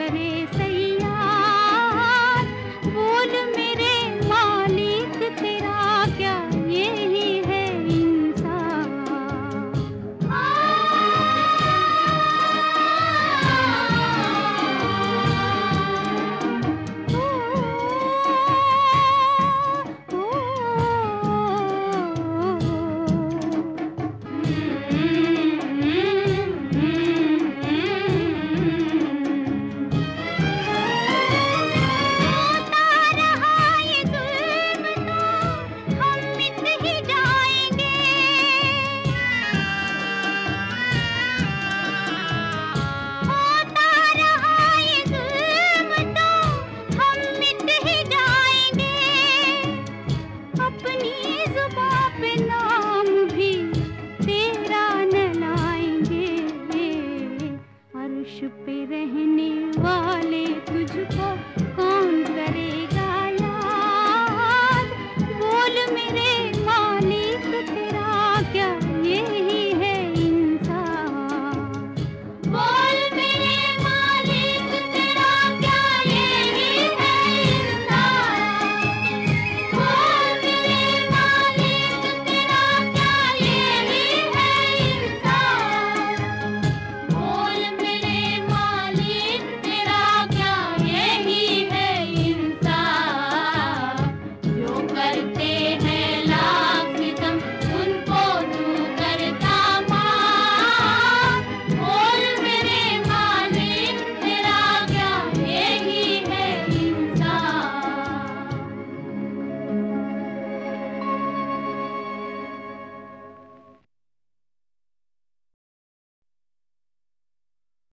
சங்கரனே செய்ய रहने वाले तुझको कौन करेगा?